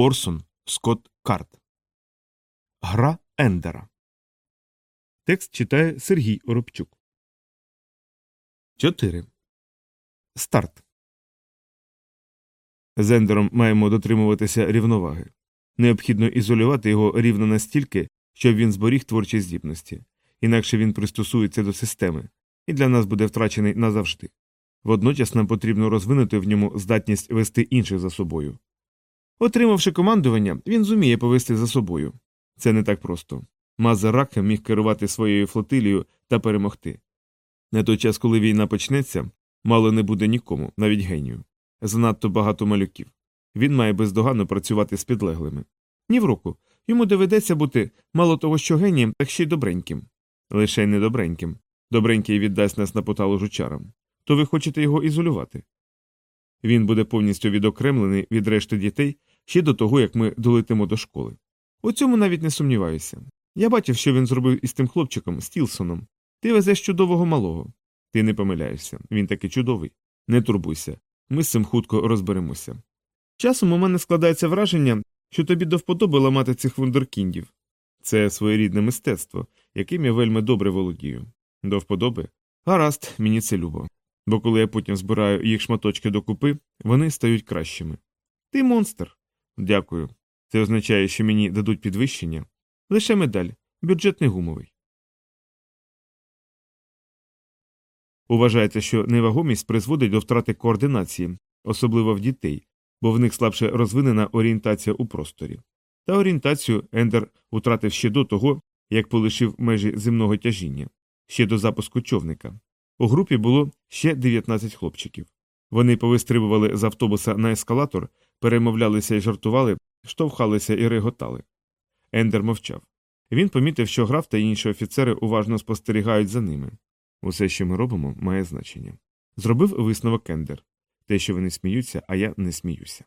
Орсон Скотт Карт. Гра Ендера. Текст читає Сергій Оробчук. 4. Старт. З Ендером маємо дотримуватися рівноваги. Необхідно ізолювати його рівно настільки, щоб він зберіг творчі здібності, інакше він пристосується до системи, і для нас буде втрачений назавжди. Водночас нам потрібно розвинути в ньому здатність вести інших за собою. Отримавши командування, він зуміє повести за собою. Це не так просто. Мазер Ракхем міг керувати своєю флотилією та перемогти. На той час, коли війна почнеться, мало не буде нікому, навіть генію. Занадто багато малюків. Він має бездоганно працювати з підлеглими. Ні в року. Йому доведеться бути мало того, що генієм, так ще й добреньким. Лише не добреньким. Добренький віддасть нас на поталу жучарам. То ви хочете його ізолювати? Він буде повністю відокремлений від решти дітей ще до того, як ми долетимо до школи. У цьому навіть не сумніваюся. Я бачив, що він зробив із тим хлопчиком Стілсоном. Ти везеш чудового малого. Ти не помиляєшся, він таки чудовий. Не турбуйся, ми з цим хутко розберемося. Часом у мене складається враження, що тобі до вподоби ламати цих вундеркіндів. Це своєрідне мистецтво, яким я вельми добре володію. До вподоби? Гаразд, мені це любо. Бо коли я потім збираю їх шматочки докупи, вони стають кращими. Ти монстр. Дякую. Це означає, що мені дадуть підвищення. Лише медаль, бюджет не гумовий. Вважається, що невагомість призводить до втрати координації, особливо в дітей, бо в них слабше розвинена орієнтація у просторі. Та орієнтацію Ендер втратив ще до того, як полишив межі земного тяжіння, ще до запуску човника. У групі було ще 19 хлопчиків. Вони повистрибували з автобуса на ескалатор, перемовлялися і жартували, штовхалися і реготали. Ендер мовчав. Він помітив, що граф та інші офіцери уважно спостерігають за ними. Усе, що ми робимо, має значення. Зробив висновок Ендер те, що вони сміються, а я не сміюся.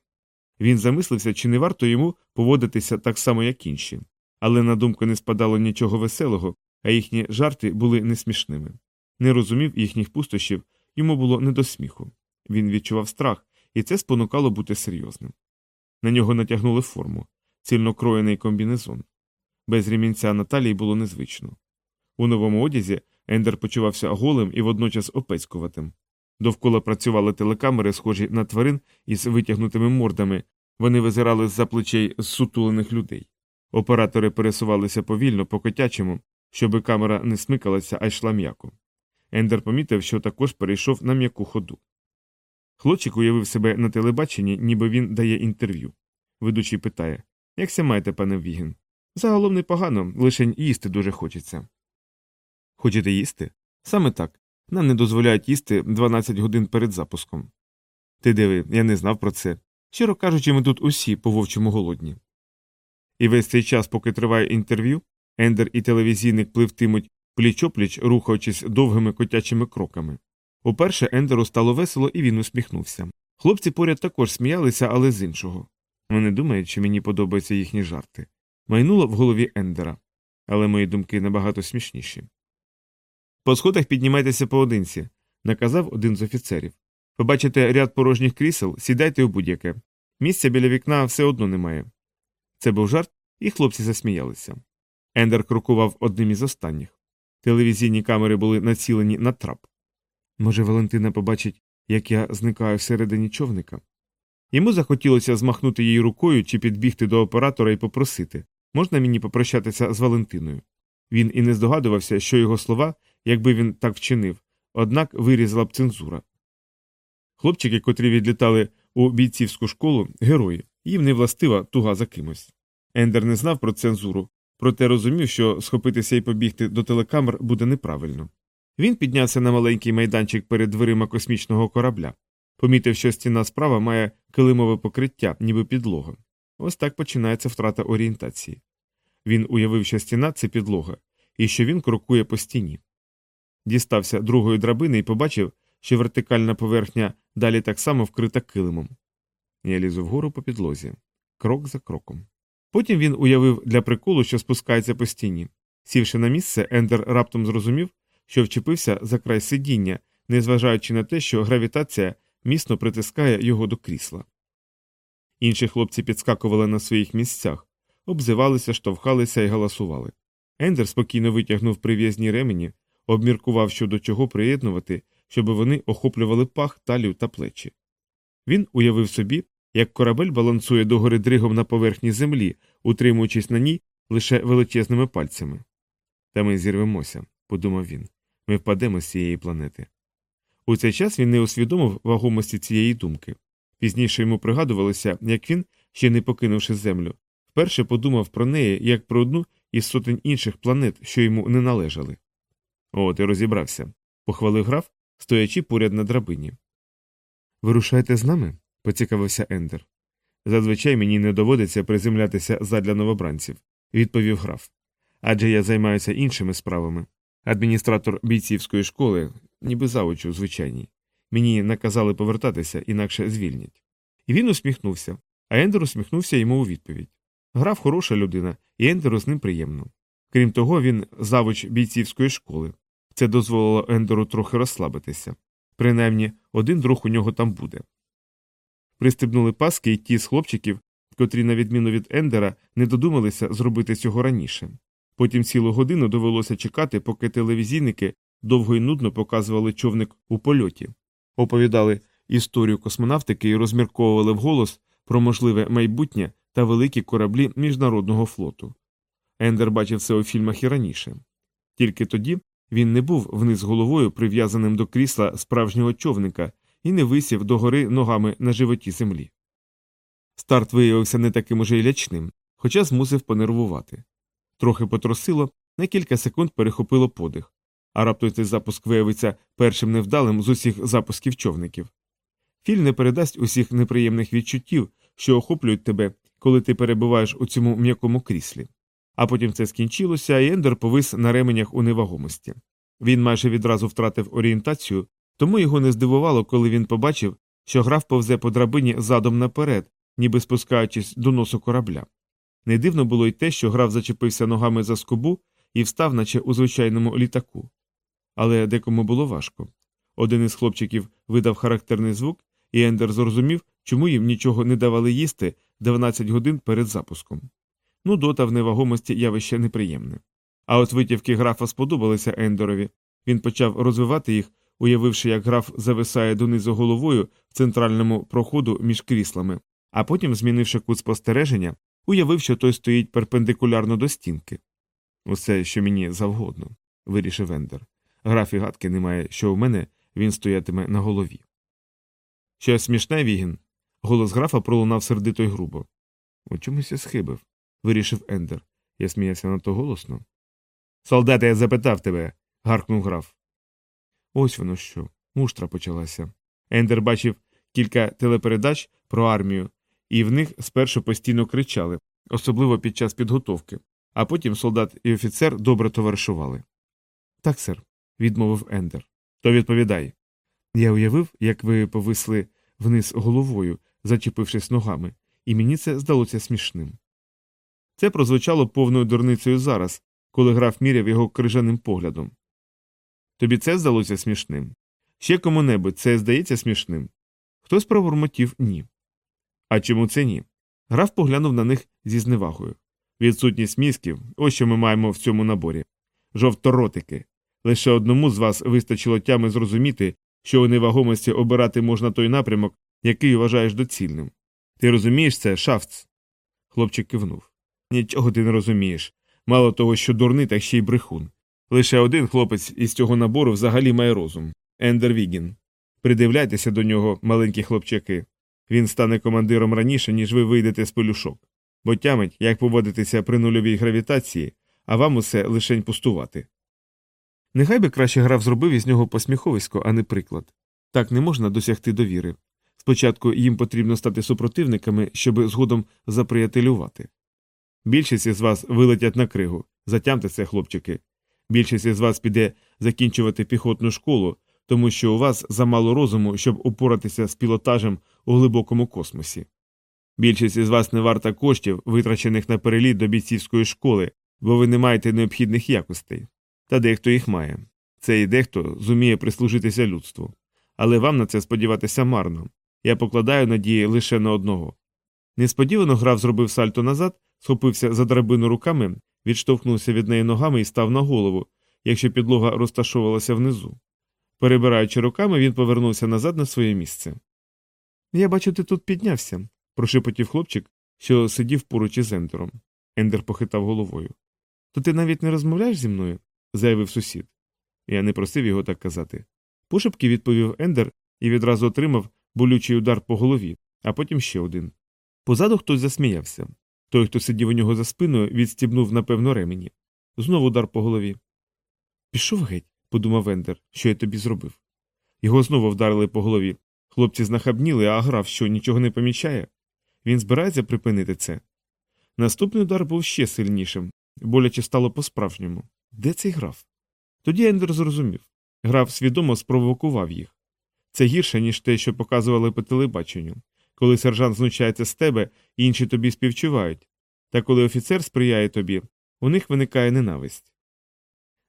Він замислився, чи не варто йому поводитися так само, як інші, але на думку не спадало нічого веселого, а їхні жарти були несмішними. Не розумів їхніх пустощів, йому було не до сміху. Він відчував страх, і це спонукало бути серйозним. На нього натягнули форму, цільно кроєний комбінезон. Без ремінця на талії було незвично. У новому одязі Ендер почувався голим і водночас опецькуватим. Довкола працювали телекамери, схожі на тварин із витягнутими мордами, вони визирали з за плечей зсутулених людей. Оператори пересувалися повільно, по котячому, щоби камера не смикалася, а йшла м'яко. Ендер помітив, що також перейшов на м'яку ходу. Хлопчик уявив себе на телебаченні, ніби він дає інтерв'ю. Ведучий питає Як ся маєте, пане Вігін? Загалом непогано, лише їсти дуже хочеться. Хочете їсти? Саме так. Нам не дозволяють їсти 12 годин перед запуском. Ти диви, я не знав про це. Щиро кажучи, ми тут усі по вовчому голодні. І весь цей час, поки триває інтерв'ю, Ендер і телевізійник пливтимуть пліч-опліч, рухаючись довгими котячими кроками. Уперше Ендеру стало весело, і він усміхнувся. Хлопці поряд також сміялися, але з іншого. Вони думають, що мені подобаються їхні жарти. Майнуло в голові Ендера, але мої думки набагато смішніші. По сходах піднімайтеся поодинці, наказав один з офіцерів. Побачите ряд порожніх крісел, сідайте у будь-яке. Місця біля вікна все одно немає. Це був жарт, і хлопці засміялися. Ендер крокував одним із останніх. Телевізійні камери були націлені на трап. Може, Валентина побачить, як я зникаю всередині човника. Йому захотілося змахнути її рукою чи підбігти до оператора і попросити можна мені попрощатися з Валентиною. Він і не здогадувався, що його слова, якби він так вчинив, однак вирізала б цензура. Хлопчики, котрі відлітали у бійцівську школу, герої, їм не властива туга за кимось. Ендер не знав про цензуру, проте розумів, що схопитися і побігти до телекамер буде неправильно. Він піднявся на маленький майданчик перед дверима космічного корабля, помітив, що стіна справа має килимове покриття, ніби підлога. Ось так починається втрата орієнтації. Він уявив, що стіна це підлога, і що він крокує по стіні. Дістався другої драбини і побачив, що вертикальна поверхня далі так само вкрита килимом. Я лізу вгору по підлозі, крок за кроком. Потім він уявив для приколу, що спускається по стіні. Сівши на місце, Ендер раптом зрозумів, що вчепився за край сидіння, незважаючи на те, що гравітація міцно притискає його до крісла. Інші хлопці підскакували на своїх місцях, обзивалися, штовхалися і галасували. Ендер спокійно витягнув прив'язні ремені, обміркував щодо чого приєднувати, щоб вони охоплювали пах, талію та плечі. Він уявив собі, як корабель балансує догори дригом на поверхні землі, утримуючись на ній лише величезними пальцями. Та ми зірвемося, подумав він. Ми впадемо з цієї планети. У цей час він не усвідомив вагомості цієї думки. Пізніше йому пригадувалося, як він, ще не покинувши землю, вперше подумав про неї як про одну із сотень інших планет, що йому не належали. О, ти розібрався, похвалив граф, стоячи поряд на драбині. Вирушаєте з нами? поцікавився Ендер. Зазвичай мені не доводиться приземлятися задля новобранців, відповів граф. Адже я займаюся іншими справами. Адміністратор бійцівської школи, ніби заочу, звичайній. Мені наказали повертатися, інакше звільнять. І він усміхнувся, а Ендер усміхнувся йому у відповідь. Граф хороша людина, і Ендеру з ним приємно. Крім того, він завуч бійцівської школи. Це дозволило Ендеру трохи розслабитися. Принаймні, один друг у нього там буде. Пристебнули паски й ті з хлопчиків, котрі, на відміну від Ендера, не додумалися зробити цього раніше. Потім цілу годину довелося чекати, поки телевізійники довго й нудно показували човник у польоті, оповідали історію космонавтики і розмірковували вголос про можливе майбутнє та великі кораблі міжнародного флоту. Ендер бачив це у фільмах і раніше. Тільки тоді він не був вниз головою прив'язаним до крісла справжнього човника і не висів догори ногами на животі землі. Старт виявився не таким уже й лячним, хоча змусив понервувати. Трохи потросило, на кілька секунд перехопило подих, а раптом цей запуск виявиться першим невдалим з усіх запусків човників. Філь не передасть усіх неприємних відчуттів, що охоплюють тебе, коли ти перебуваєш у цьому м'якому кріслі. А потім це скінчилося, і Ендер повис на ременях у невагомості. Він майже відразу втратив орієнтацію, тому його не здивувало, коли він побачив, що граф повзе по драбині задом наперед, ніби спускаючись до носу корабля. Не дивно було й те, що граф зачепився ногами за скобу і встав, наче у звичайному літаку. Але декому було важко. Один із хлопчиків видав характерний звук, і Ендер зрозумів, чому їм нічого не давали їсти 12 годин перед запуском. Ну, дота в невагомості явище неприємне. А от витівки графа сподобалися Ендерові. Він почав розвивати їх, уявивши, як граф зависає донизу головою в центральному проходу між кріслами, а потім, змінивши кут спостереження, уявив, що той стоїть перпендикулярно до стінки. Усе, що мені завгодно, вирішив Ендер. Граф і гадки немає, що у мене він стоятиме на голові. Щось смішне, Вігін. Голос графа пролунав сердито й грубо. У чомусь я схибив, вирішив Ендер. Я сміявся надто голосно. Солдати, я запитав тебе. гаркнув граф. Ось воно що. Муштра почалася. Ендер бачив кілька телепередач про армію, і в них спершу постійно кричали, особливо під час підготовки, а потім солдат і офіцер добре товаришували. Так, сер, відмовив Ендер. То відповідай. Я уявив, як ви повисли вниз головою, зачепившись ногами, і мені це здалося смішним. Це прозвучало повною дурницею зараз, коли граф міряв його крижаним поглядом. Тобі це здалося смішним? Ще кому небудь це здається смішним? Хтось пробурмотів ні. А чому це ні? Граф поглянув на них зі зневагою. Відсутність мізків ось що ми маємо в цьому наборі. Жовторотики. Лише одному з вас вистачило тями зрозуміти, що у невагомості обирати можна той напрямок, який вважаєш доцільним. Ти розумієш це, шафц? Хлопчик кивнув. Нічого ти не розумієш. Мало того, що дурний, так ще й брехун. Лише один хлопець із цього набору взагалі має розум Ендер Вігін. Придивляйтеся до нього, маленькі хлопчаки. Він стане командиром раніше, ніж ви вийдете з пелюшок, бо тямить, як поводитися при нульовій гравітації, а вам усе лишень пустувати. Нехай би краще граф зробив із нього посміховисько, а не приклад. Так не можна досягти довіри. Спочатку їм потрібно стати супротивниками, щоб згодом заприятелювати. Більшість із вас вилетять на кригу, затямте це, хлопчики. Більшість із вас піде закінчувати піхотну школу, тому що у вас замало розуму, щоб упоратися з пілотажем у глибокому космосі. Більшість із вас не варта коштів, витрачених на переліт до бійцівської школи, бо ви не маєте необхідних якостей. Та дехто їх має. Цей дехто зуміє прислужитися людству. Але вам на це сподіватися марно. Я покладаю надії лише на одного. Несподівано граф зробив сальто назад, схопився за драбину руками, відштовхнувся від неї ногами і став на голову, якщо підлога розташовувалася внизу. Перебираючи руками, він повернувся назад на своє місце. Я бачу, ти тут піднявся, прошепотів хлопчик, що сидів поруч із Ендером. Ендер похитав головою. То ти навіть не розмовляєш зі мною? заявив сусід. Я не просив його так казати. Пошепки відповів Ендер і відразу отримав болючий удар по голові, а потім ще один. Позаду хтось засміявся. Той, хто сидів у нього за спиною, відстібнув, напевно, ремені. Знову удар по голові. Пішов геть, подумав Ендер, що я тобі зробив. Його знову вдарили по голові. Хлопці знахабніли, а граф що нічого не помічає. Він збирається припинити це. Наступний удар був ще сильнішим, боляче стало по-справжньому. Де цей граф? Тоді Ендер зрозумів граф свідомо спровокував їх. Це гірше, ніж те, що показували по телебаченню. Коли сержант знущається з тебе, інші тобі співчувають. Та коли офіцер сприяє тобі, у них виникає ненависть.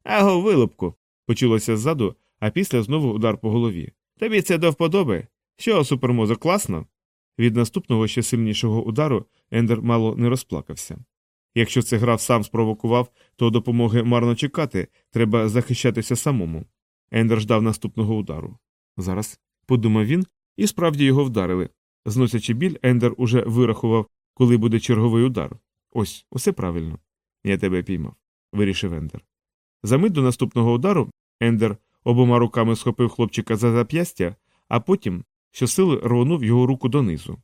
Аго, вилупку. Почулося ззаду, а після знову удар по голові. Тобі це до вподоби. Що, супермозок, класно? Від наступного ще сильнішого удару Ендер мало не розплакався. Якщо це граф сам спровокував, то допомоги марно чекати, треба захищатися самому. Ендер ждав наступного удару. Зараз, подумав він, і справді його вдарили. Зносячи біль, Ендер уже вирахував, коли буде черговий удар. Ось, усе правильно. Я тебе піймав, вирішив Ендер. За мить до наступного удару Ендер обома руками схопив хлопчика за зап'ястя, а потім щосили рвонув його руку донизу.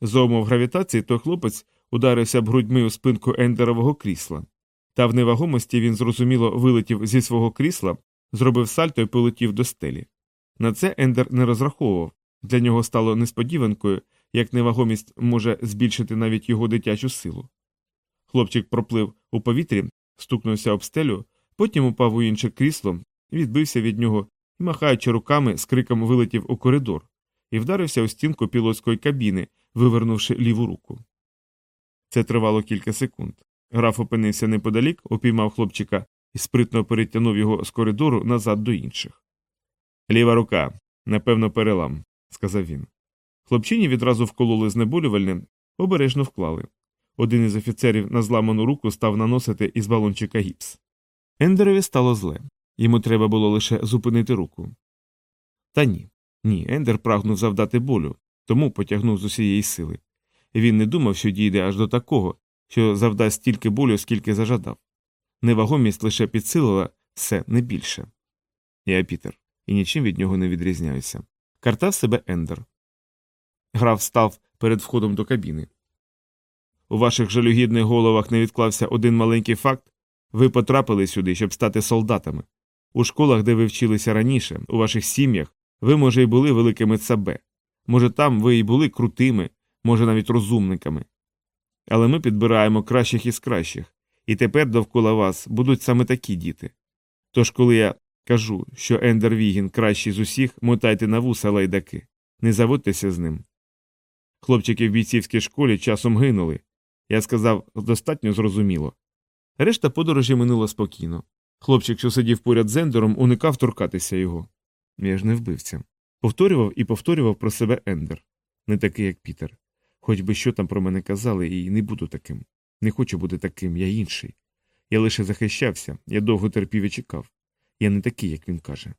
За умов гравітації той хлопець ударився б грудьми у спинку ендерового крісла. Та в невагомості він зрозуміло вилетів зі свого крісла, зробив сальто і полетів до стелі. На це Ендер не розраховував, для нього стало несподіванкою, як невагомість може збільшити навіть його дитячу силу. Хлопчик проплив у повітрі, стукнувся об стелю, потім упав у інше крісло, відбився від нього і, махаючи руками, з криком вилетів у коридор і вдарився у стінку пілотської кабіни, вивернувши ліву руку. Це тривало кілька секунд. Граф опинився неподалік, упіймав хлопчика і спритно перетягнув його з коридору назад до інших. Ліва рука, напевно, перелам, сказав він. Хлопчині відразу вкололи знеболювальним, обережно вклали. Один із офіцерів на зламану руку став наносити із балончика гіпс. Ендерові стало зле. Йому треба було лише зупинити руку. Та ні. Ні, Ендер прагнув завдати болю, тому потягнув з усієї сили. Він не думав, що дійде аж до такого, що завдасть стільки болю, скільки зажадав. Невагомість лише підсилила все не більше. Я Пітер, і нічим від нього не відрізняюся. Картав себе Ендер. Граф став перед входом до кабіни. У ваших жалюгідних головах не відклався один маленький факт ви потрапили сюди, щоб стати солдатами. У школах, де ви вчилися раніше, у ваших сім'ях, ви, може, і були великими цабе. Може, там ви і були крутими, може, навіть розумниками. Але ми підбираємо кращих із кращих, і тепер довкола вас будуть саме такі діти. Тож, коли я кажу, що Ендер Вігін кращий з усіх, мотайте на вуса лайдаки, не заводьтеся з ним. Хлопчики в бійцівській школі часом гинули. Я сказав достатньо зрозуміло. Решта подорожі минула спокійно. Хлопчик, що сидів поряд з Ендером, уникав торкатися його. Я ж не вбивця. Повторював і повторював про себе Ендер. Не такий, як Пітер. Хоч би що там про мене казали, і не буду таким. Не хочу бути таким, я інший. Я лише захищався, я довго терпів і чекав. Я не такий, як він каже.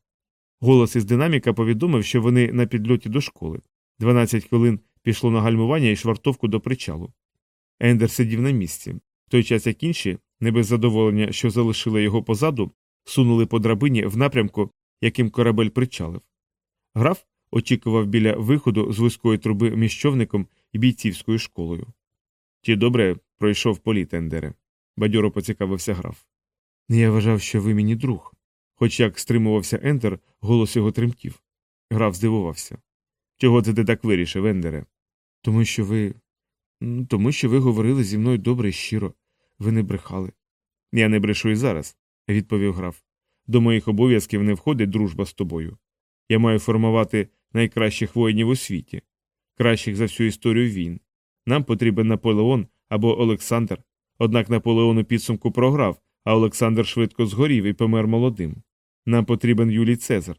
Голос із динаміка повідомив, що вони на підльоті до школи. Дванадцять хвилин пішло на гальмування і швартовку до причалу. Ендер сидів на місці. В той час як інші, не без задоволення, що залишили його позаду, сунули по драбині в напрямку, яким корабель причалив. Граф очікував біля виходу з вузької труби між човником і бійцівською школою. Ті добре пройшов політ Ендере, бадьоро поцікавився граф. Я вважав, що ви мені друг. Хоч як стримувався Ендер, голос його тремтів. Граф здивувався. Чого це ти так вирішив, Ендере? Тому що ви. Тому що ви говорили зі мною добре і щиро, ви не брехали. Я не брешу і зараз, відповів граф. До моїх обов'язків не входить дружба з тобою. Я маю формувати найкращих воїнів у світі, кращих за всю історію війн. Нам потрібен Наполеон або Олександр. Однак Наполеон у підсумку програв, а Олександр швидко згорів і помер молодим. Нам потрібен Юлій Цезар.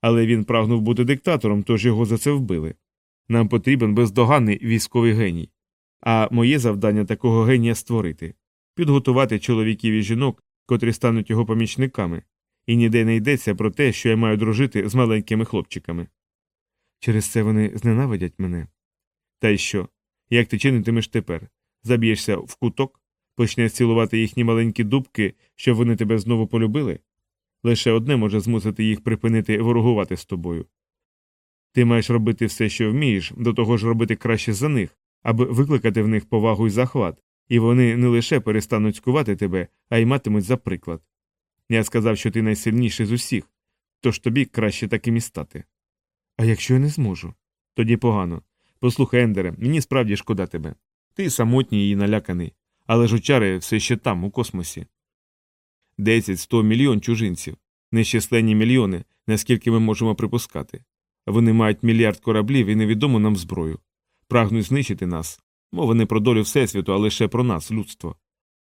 Але він прагнув бути диктатором, тож його за це вбили. Нам потрібен бездоганний військовий геній. А моє завдання такого генія створити підготувати чоловіків і жінок, котрі стануть його помічниками, і ніде не йдеться про те, що я маю дружити з маленькими хлопчиками. Через це вони зненавидять мене. Та й що? Як ти чинитимеш тепер? Заб'єшся в куток, почнеш цілувати їхні маленькі дубки, щоб вони тебе знову полюбили? Лише одне може змусити їх припинити ворогувати з тобою. Ти маєш робити все, що вмієш, до того ж робити краще за них, аби викликати в них повагу і захват, і вони не лише перестануть скувати тебе, а й матимуть за приклад. Я сказав, що ти найсильніший з усіх, тож тобі краще таким і стати. А якщо я не зможу? Тоді погано. Послухай, Ендере, мені справді шкода тебе. Ти самотній і наляканий, але ж очари все ще там, у космосі. Десять, сто мільйон чужинців, нещасленні мільйони, наскільки ми можемо припускати. Вони мають мільярд кораблів і невідому нам зброю. Прагнуть знищити нас. Мова не про долю Всесвіту, а лише про нас, людство.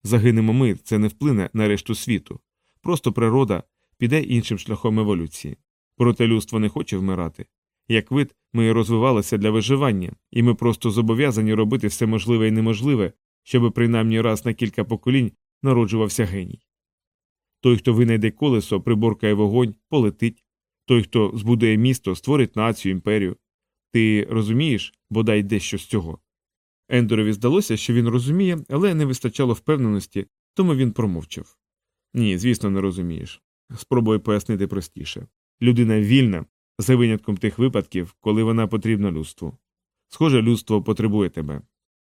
Загинемо ми, це не вплине на решту світу. Просто природа піде іншим шляхом еволюції. Проте людство не хоче вмирати. Як вид, ми розвивалися для виживання, і ми просто зобов'язані робити все можливе і неможливе, щоб принаймні раз на кілька поколінь народжувався геній. Той, хто винайде колесо, приборкає вогонь, полетить. Той, хто збудує місто, створить націю, імперію. Ти розумієш, бодай дещо з цього. Ендорові здалося, що він розуміє, але не вистачало впевненості, тому він промовчав. Ні, звісно, не розумієш. Спробую пояснити простіше. Людина вільна, за винятком тих випадків, коли вона потрібна людству. Схоже, людство потребує тебе.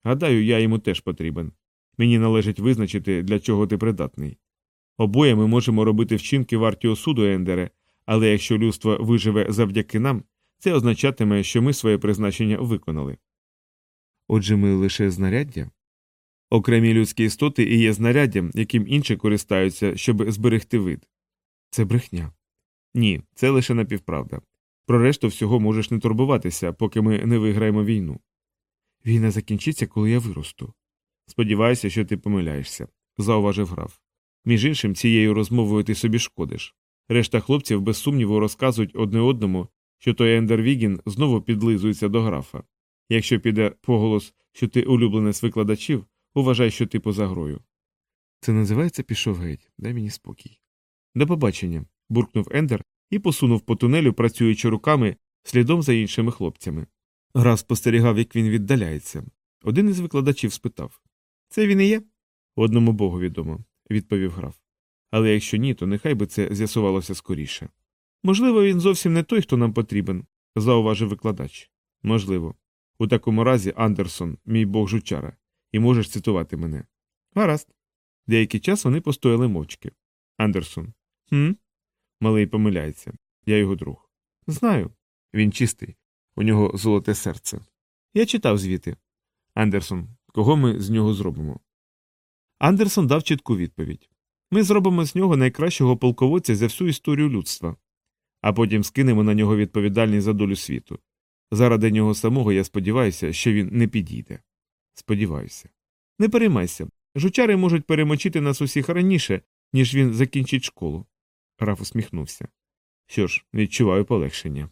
Гадаю, я йому теж потрібен. Мені належить визначити, для чого ти придатний. Обоє ми можемо робити вчинки варті осуду, Ендере, але якщо людство виживе завдяки нам, це означатиме, що ми своє призначення виконали. Отже, ми лише знаряддя? Окремі людські істоти і є знаряддям, яким інші користаються, щоб зберегти вид. Це брехня. Ні, це лише напівправда. Про решту всього можеш не турбуватися, поки ми не виграємо війну. Війна закінчиться, коли я виросту. Сподіваюся, що ти помиляєшся, зауважив граф. Між іншим, цією розмовою ти собі шкодиш. Решта хлопців без сумніву розказують одне одному, що той Ендер Вігін знову підлизується до графа. Якщо піде поголос, що ти улюбленець викладачів, уважай, що ти поза грою. Це називається пішов геть, дай мені спокій. До побачення. буркнув Ендер і посунув по тунелю, працюючи руками слідом за іншими хлопцями. Граф спостерігав, як він віддаляється. Один із викладачів спитав Це він і є? Одному богу відомо, відповів граф. Але якщо ні, то нехай би це з'ясувалося скоріше. Можливо, він зовсім не той, хто нам потрібен, зауважив викладач. Можливо. У такому разі Андерсон, мій бог жучара, і можеш цитувати мене. Гаразд. Деякий час вони постояли мовчки. Андерсон. Хм? Малий помиляється. Я його друг. Знаю. Він чистий. У нього золоте серце. Я читав звіти. Андерсон, кого ми з нього зробимо? Андерсон дав чітку відповідь. Ми зробимо з нього найкращого полководця за всю історію людства, а потім скинемо на нього відповідальність за долю світу. Заради нього самого я сподіваюся, що він не підійде. Сподіваюся. Не переймайся. Жучари можуть перемочити нас усіх раніше, ніж він закінчить школу. Раф усміхнувся. Що ж, відчуваю полегшення.